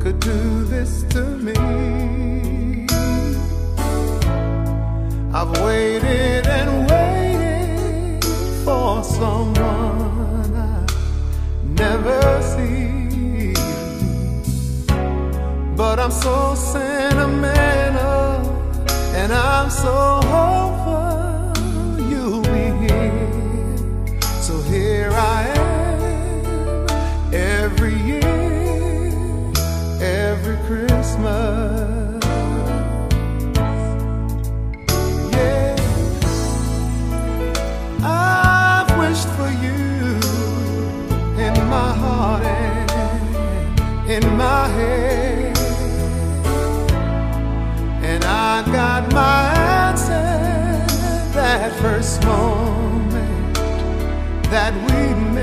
could do this to me. I've waited and waited for someone I never see. But I'm so sentimental and I'm so. I wished for you in my heart and in my head, and I got my answer that first moment that we met.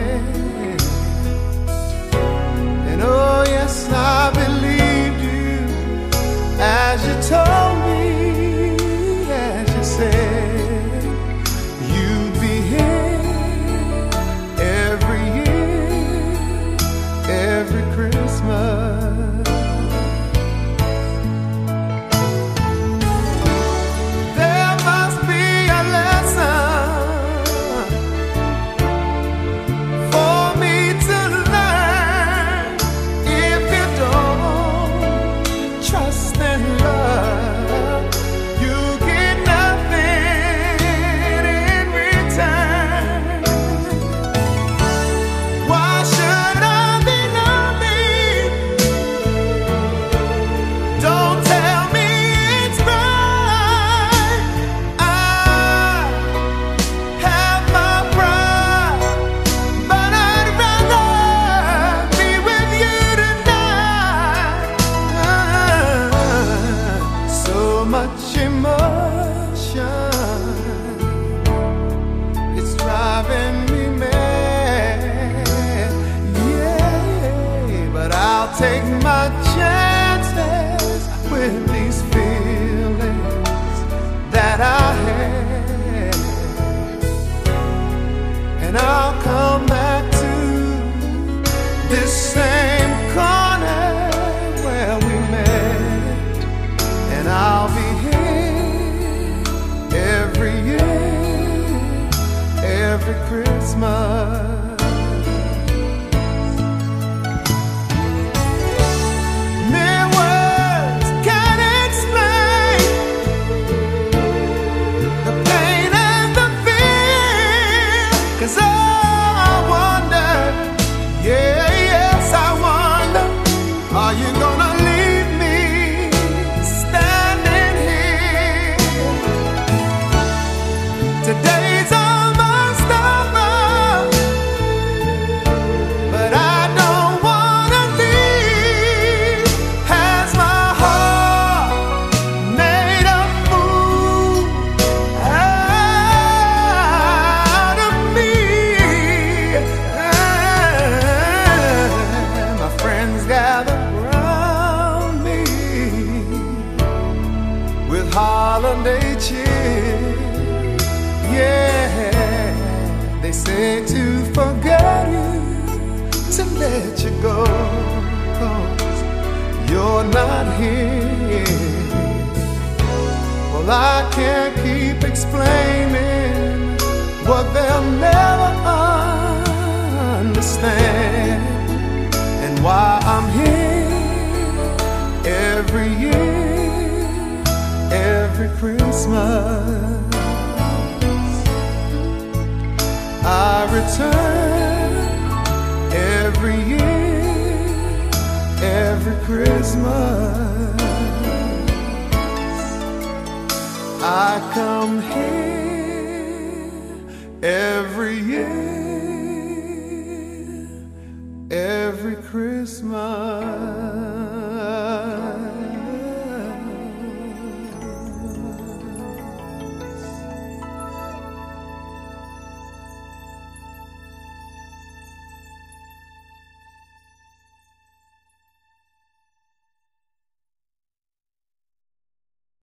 every Christmas. foundation. Yeah, they say to forget you, to let you go. you're not here. Well, I can't keep explaining what they Christmas. I return every year, every Christmas. I come here.